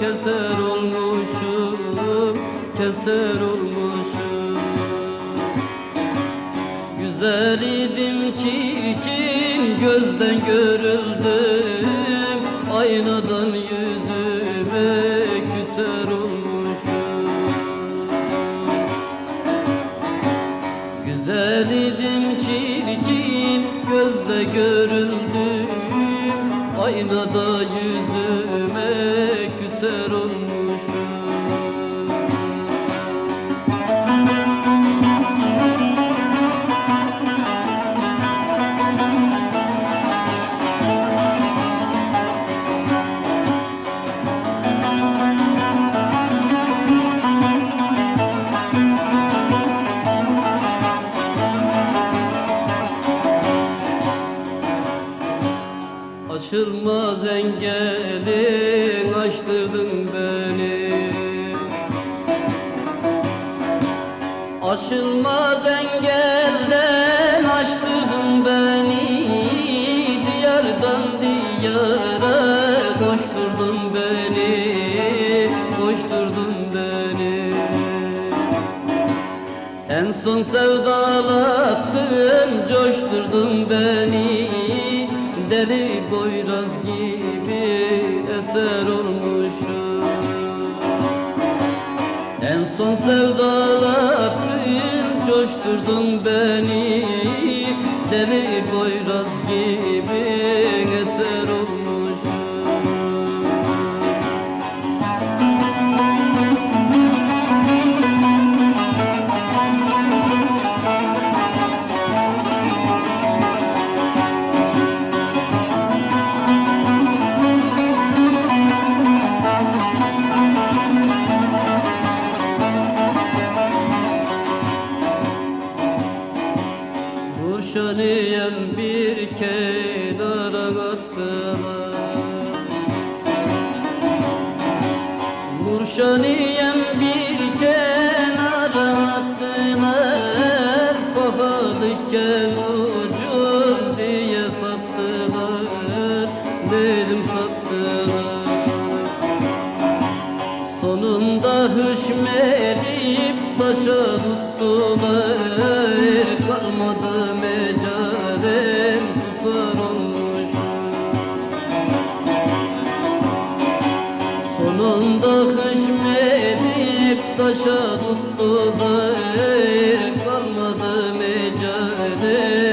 keser olmuşum keser olmuşum. Güzel idim çirkin gözden görüldüm. Aynadan yüzüme küser olmuşum. Güzel idim çirkin gözde görüldüm. Aynada yüzüme küser Aşılmaz engelin açtırdın beni. Aşılmaz engelden açtırdın beni. Diyardan diyara koşturdun beni Koşturdun beni. En son sevdalattın, coşturdun beni Deli boyraz gibi eser olmuşum. En son sevdalattın, coşturdun beni. Deli boyraz Nurşaniyem bir kenara attılar. Nurşaniyem bir kenara attılar. Pahalıken ucuz diye sattılar. Dedim sattılar. Sonunda hüşmelip başa tuttular Bakışım edip taşa tuttu da kalmadı mecale